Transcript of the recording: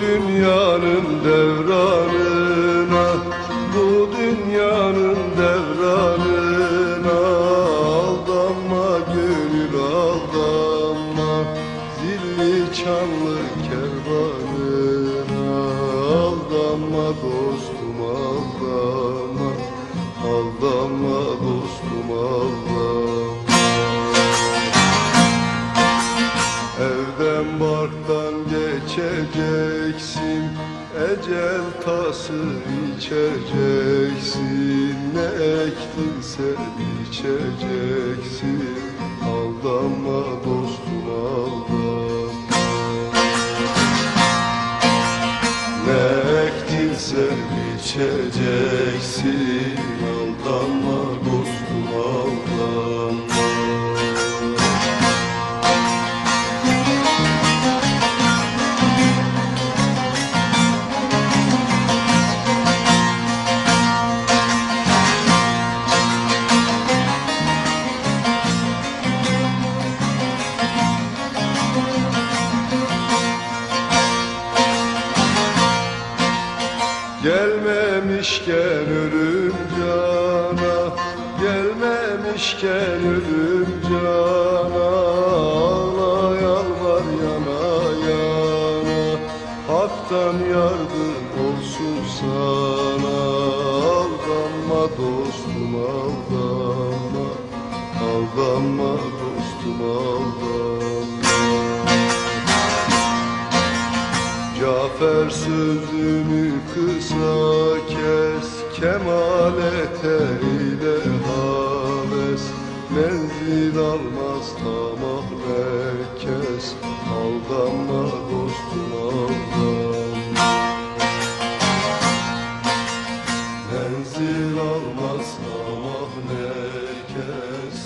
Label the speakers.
Speaker 1: dünyanın devranına Bu dünyanın devranına Aldanma gönül aldanma Zilli çanlı kervanına Aldanma dostum aldanma Aldanma. Geçeceksin Ecel tası içeceksin. Ne ektinse biçeceksin Aldanma dostum aldanma Ne ektinse biçeceksin Aldanma Gelmemişken ölüm cana Gelmemişken ölüm cana. Ağla yalvar yana yana Hak'tan yardım olsun sana. Aldanma dostum aldanma Aldanma dostum aldanma Cafer sözünü kısa kes Kemalete ile haves. Menzil almaz tamah herkes Aldanma dostum aldanma Menzil almaz tamah herkes